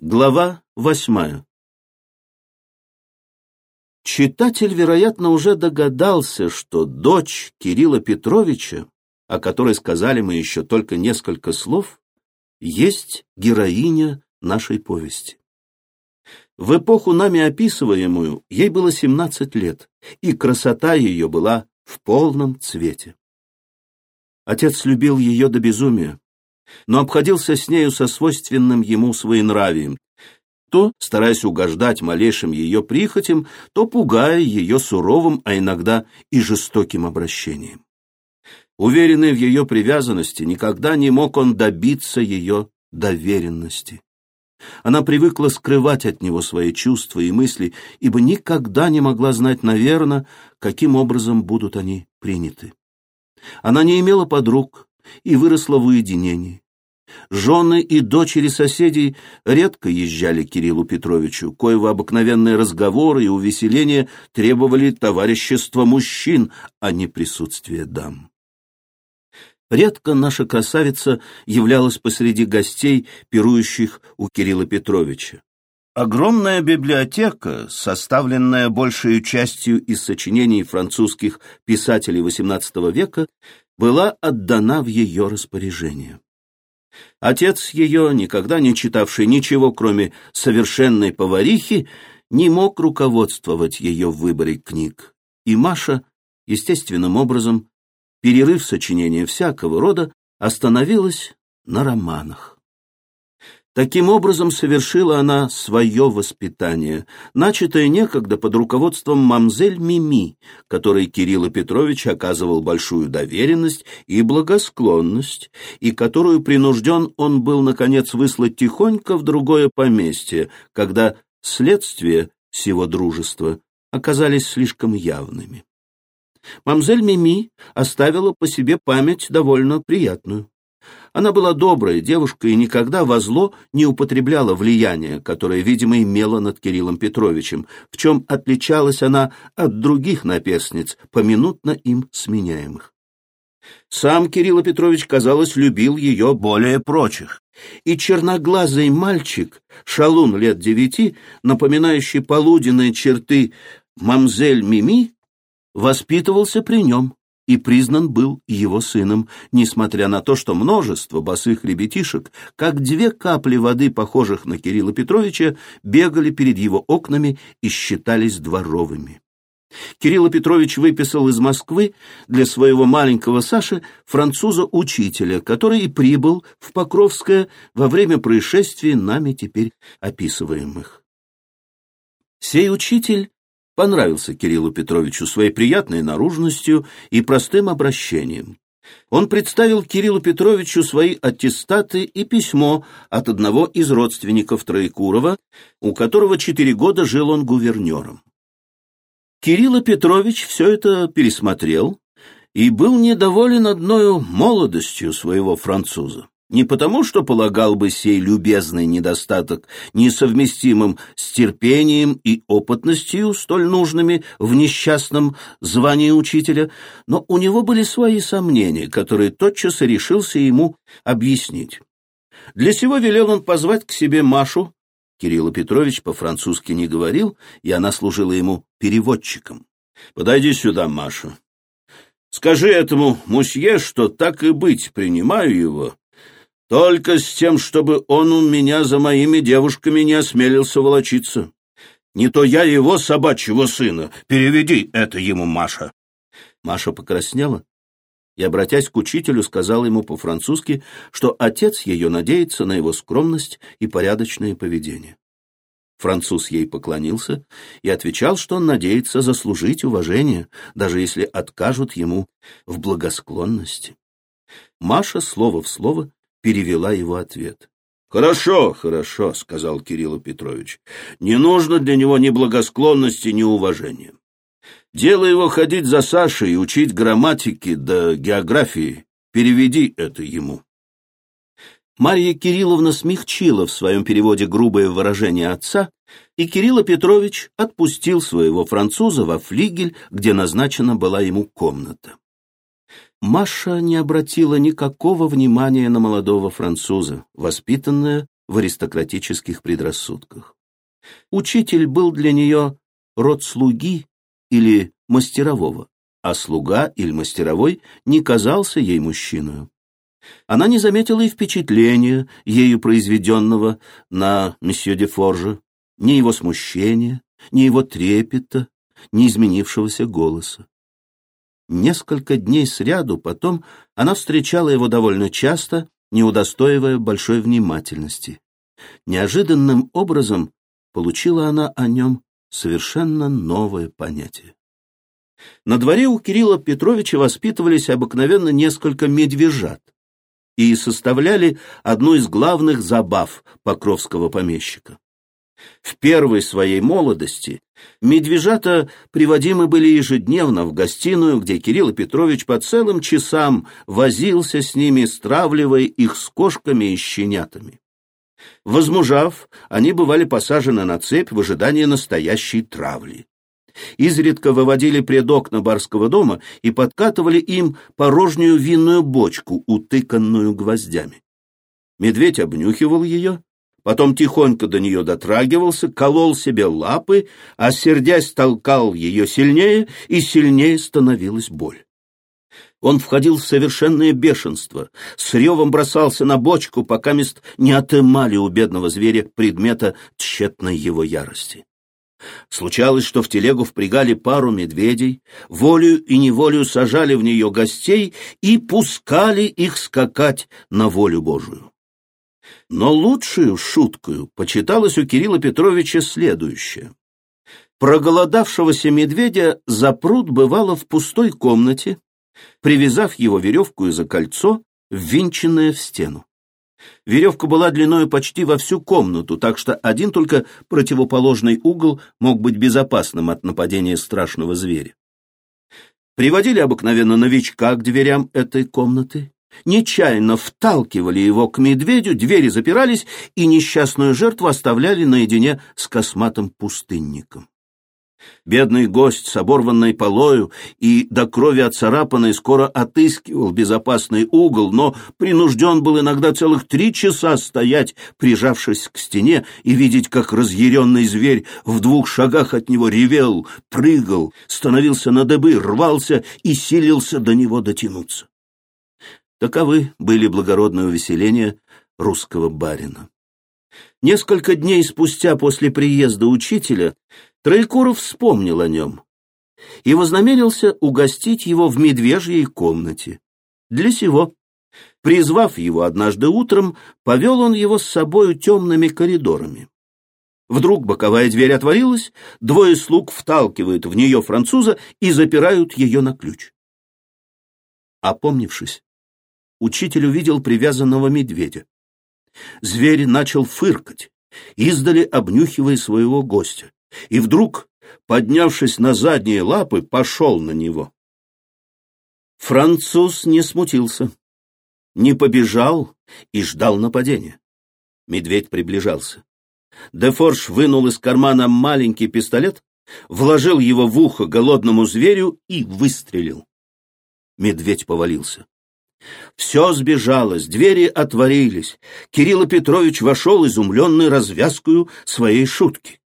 Глава восьмая Читатель, вероятно, уже догадался, что дочь Кирилла Петровича, о которой сказали мы еще только несколько слов, есть героиня нашей повести. В эпоху нами описываемую ей было 17 лет, и красота ее была в полном цвете. Отец любил ее до безумия, но обходился с нею со свойственным ему своенравием, то стараясь угождать малейшим ее прихотям, то пугая ее суровым, а иногда и жестоким обращением. Уверенный в ее привязанности, никогда не мог он добиться ее доверенности. Она привыкла скрывать от него свои чувства и мысли, ибо никогда не могла знать, наверное, каким образом будут они приняты. Она не имела подруг и выросла в уединении. Жены и дочери соседей редко езжали к Кириллу Петровичу, коего обыкновенные разговоры и увеселения требовали товарищества мужчин, а не присутствия дам. Редко наша красавица являлась посреди гостей, пирующих у Кирилла Петровича. Огромная библиотека, составленная большей частью из сочинений французских писателей XVIII века, была отдана в ее распоряжение. Отец ее, никогда не читавший ничего, кроме совершенной поварихи, не мог руководствовать ее в выборе книг. И Маша, естественным образом, перерыв сочинения всякого рода, остановилась на романах. Таким образом совершила она свое воспитание, начатое некогда под руководством мамзель Мими, которой Кирилл Петрович оказывал большую доверенность и благосклонность, и которую принужден он был, наконец, выслать тихонько в другое поместье, когда следствия всего дружества оказались слишком явными. Мамзель Мими оставила по себе память довольно приятную. Она была добрая девушка и никогда во зло не употребляла влияние, которое, видимо, имела над Кириллом Петровичем, в чем отличалась она от других наперсниц, поминутно им сменяемых. Сам Кирилл Петрович, казалось, любил ее более прочих. И черноглазый мальчик, шалун лет девяти, напоминающий полуденные черты мамзель Мими, воспитывался при нем и признан был его сыном, несмотря на то, что множество босых ребятишек, как две капли воды, похожих на Кирилла Петровича, бегали перед его окнами и считались дворовыми. Кирилл Петрович выписал из Москвы для своего маленького Саши француза-учителя, который и прибыл в Покровское во время происшествий, нами теперь описываемых. Сей учитель понравился Кириллу Петровичу своей приятной наружностью и простым обращением. Он представил Кириллу Петровичу свои аттестаты и письмо от одного из родственников Троекурова, у которого четыре года жил он гувернером. Кирилл Петрович все это пересмотрел и был недоволен одной молодостью своего француза. Не потому, что полагал бы сей любезный недостаток несовместимым с терпением и опытностью, столь нужными в несчастном звании учителя, но у него были свои сомнения, которые тотчас решился ему объяснить. Для сего велел он позвать к себе Машу. Кирилл Петрович по-французски не говорил, и она служила ему переводчиком. «Подойди сюда, Маша. Скажи этому мусье, что так и быть, принимаю его, только с тем, чтобы он у меня за моими девушками не осмелился волочиться. Не то я его собачьего сына. Переведи это ему, Маша. Маша покраснела и, обратясь к учителю, сказала ему по-французски, что отец ее надеется на его скромность и порядочное поведение. Француз ей поклонился и отвечал, что он надеется заслужить уважение, даже если откажут ему в благосклонности. Маша слово в слово перевела его ответ. «Хорошо, хорошо», — сказал Кирилл Петрович. «Не нужно для него ни благосклонности, ни уважения. Дело его ходить за Сашей и учить грамматики да географии. Переведи это ему». Марья Кирилловна смягчила в своем переводе грубое выражение отца, и Кирилл Петрович отпустил своего француза во флигель, где назначена была ему комната. Маша не обратила никакого внимания на молодого француза, воспитанная в аристократических предрассудках. Учитель был для нее род слуги или мастерового, а слуга или мастеровой не казался ей мужчиной. Она не заметила и впечатления, ею произведенного на месье де Форжа, ни его смущения, ни его трепета, ни изменившегося голоса. Несколько дней сряду потом она встречала его довольно часто, не удостоивая большой внимательности. Неожиданным образом получила она о нем совершенно новое понятие. На дворе у Кирилла Петровича воспитывались обыкновенно несколько медвежат и составляли одну из главных забав покровского помещика. В первой своей молодости медвежата приводимы были ежедневно в гостиную, где Кирилл Петрович по целым часам возился с ними, стравливая их с кошками и щенятами. Возмужав, они бывали посажены на цепь в ожидании настоящей травли. Изредка выводили пред окна барского дома и подкатывали им порожнюю винную бочку, утыканную гвоздями. Медведь обнюхивал ее, потом тихонько до нее дотрагивался, колол себе лапы, а, сердясь, толкал ее сильнее, и сильнее становилась боль. Он входил в совершенное бешенство, с ревом бросался на бочку, пока мест не отымали у бедного зверя предмета тщетной его ярости. Случалось, что в телегу впрягали пару медведей, волею и неволею сажали в нее гостей и пускали их скакать на волю Божию. Но лучшую шуткою почиталось у Кирилла Петровича следующее. Проголодавшегося медведя запрут бывало в пустой комнате, привязав его веревку за кольцо, ввинченное в стену. Веревка была длиною почти во всю комнату, так что один только противоположный угол мог быть безопасным от нападения страшного зверя. Приводили обыкновенно новичка к дверям этой комнаты, нечаянно вталкивали его к медведю, двери запирались, и несчастную жертву оставляли наедине с косматым пустынником. Бедный гость с оборванной полою и до крови отцарапанной скоро отыскивал безопасный угол, но принужден был иногда целых три часа стоять, прижавшись к стене, и видеть, как разъяренный зверь в двух шагах от него ревел, прыгал, становился на дыбы, рвался и силился до него дотянуться. Таковы были благородные увеселения русского барина. Несколько дней спустя после приезда учителя Троекуров вспомнил о нем и вознамерился угостить его в медвежьей комнате. Для сего, призвав его однажды утром, повел он его с собою темными коридорами. Вдруг боковая дверь отворилась, двое слуг вталкивают в нее француза и запирают ее на ключ. Опомнившись, учитель увидел привязанного медведя. Зверь начал фыркать, издали обнюхивая своего гостя, и вдруг, поднявшись на задние лапы, пошел на него. Француз не смутился, не побежал и ждал нападения. Медведь приближался. Дефорж вынул из кармана маленький пистолет, вложил его в ухо голодному зверю и выстрелил. Медведь повалился. Все сбежалось, двери отворились. Кирилл Петрович вошел, изумленный развязкою своей шутки.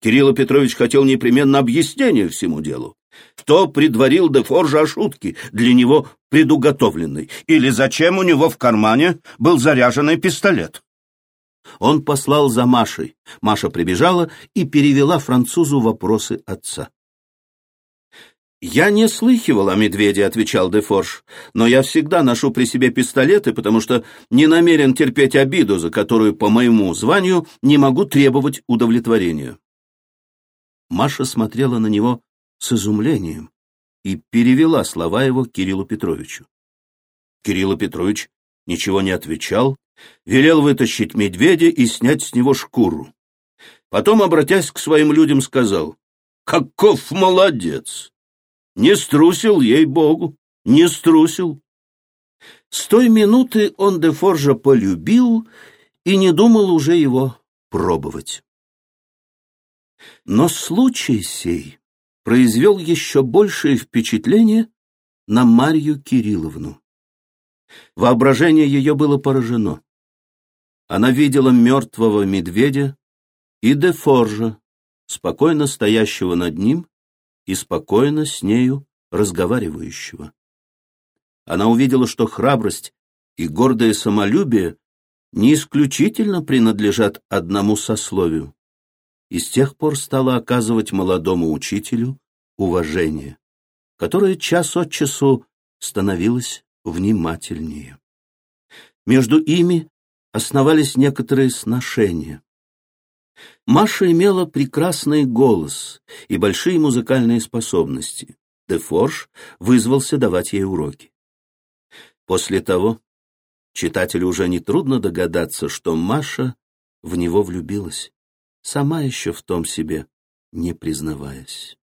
Кирилл Петрович хотел непременно объяснения всему делу. Кто предварил Дефоржа о шутке, для него предуготовленной? Или зачем у него в кармане был заряженный пистолет? Он послал за Машей. Маша прибежала и перевела французу вопросы отца. «Я не слыхивал о медведе», — отвечал Дефорж, «но я всегда ношу при себе пистолеты, потому что не намерен терпеть обиду, за которую по моему званию не могу требовать удовлетворения». Маша смотрела на него с изумлением и перевела слова его Кириллу Петровичу. Кирилл Петрович ничего не отвечал, велел вытащить медведя и снять с него шкуру. Потом, обратясь к своим людям, сказал, «Каков молодец! Не струсил, ей-богу, не струсил. С той минуты он Дефоржа полюбил и не думал уже его пробовать. Но случай сей произвел еще большее впечатление на Марью Кирилловну. Воображение ее было поражено. Она видела мертвого медведя и Дефоржа, спокойно стоящего над ним и спокойно с нею разговаривающего. Она увидела, что храбрость и гордое самолюбие не исключительно принадлежат одному сословию, и с тех пор стала оказывать молодому учителю уважение, которое час от часу становилось внимательнее. Между ими основались некоторые сношения. Маша имела прекрасный голос и большие музыкальные способности. Дефорж вызвался давать ей уроки. После того читателю уже нетрудно догадаться, что Маша в него влюбилась, сама еще в том себе не признаваясь.